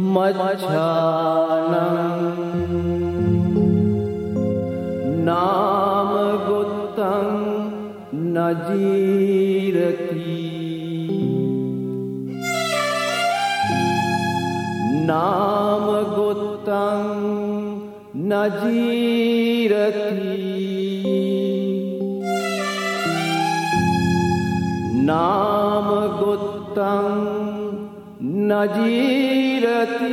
मच्छानम् नाम गुत्तं मच्छाल नामगुत् नजीरती नामगुत्त नाम नामगुत्तम् نجيلتي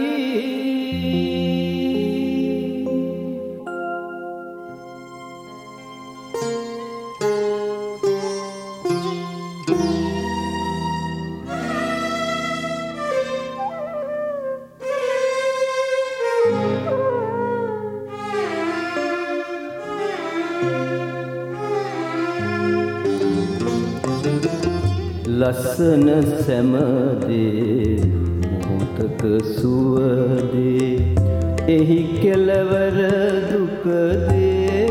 ලස්සන සැමදේ මොහොතක සුවදේ එහි කෙලවර දුකදේ.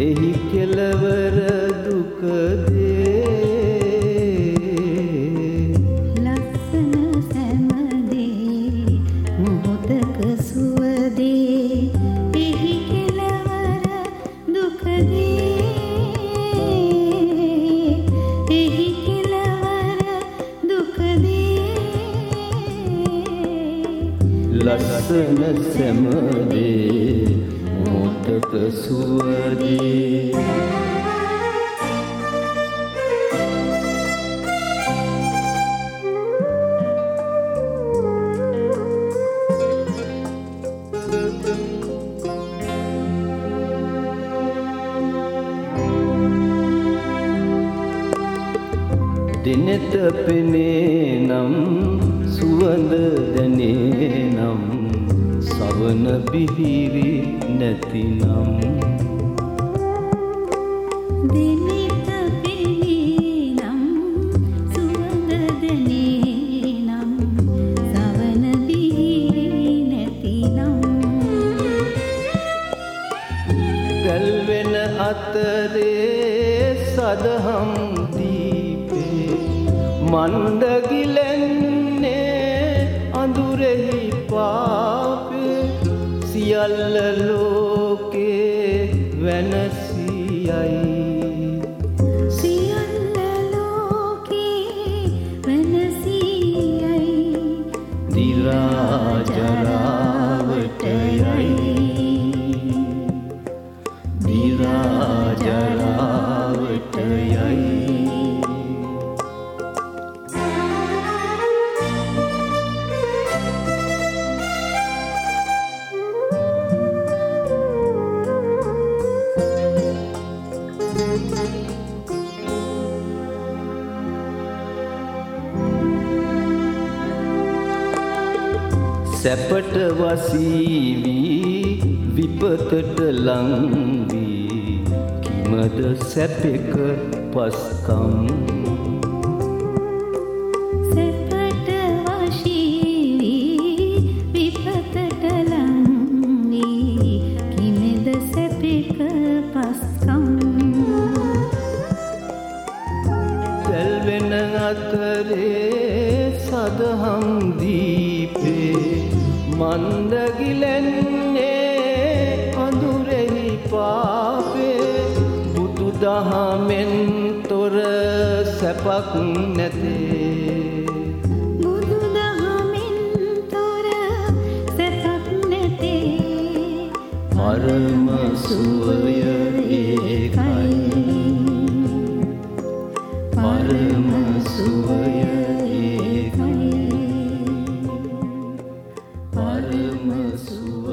එහි කෙලවර දුකදේ ලස්සන සැමදේ මොහොතක සුවදී. දිනෙත පෙනේ නම් සුවඳ දැනේ. සවන පිහිරි නැතිනම් දිනෙත පෙනේ නම් සුවඳ දැනේ නම් සවන පිහිරි නැතිනම්. දැල්වෙන අතරේ සදහම් මන්දගිලෙන්නේ අඳුරෙහි පාපේ සියල්ල ලෝකේ වෙනසියයි සියල්ල ලෝකේ සැපට වසීවී විපතට ලංවී. කිමද සැපෙක පස්කම්? අතරේ සදහම් දීපේ මන්දගිලෙන්නේ අඳුරෙහි පාපේ බුදු දහමෙන් තොර සැපක් නැතේ. බුදු දහමින් තොර සැපක් නැතේ. පරම සුවය ඒකයි පරම සුවය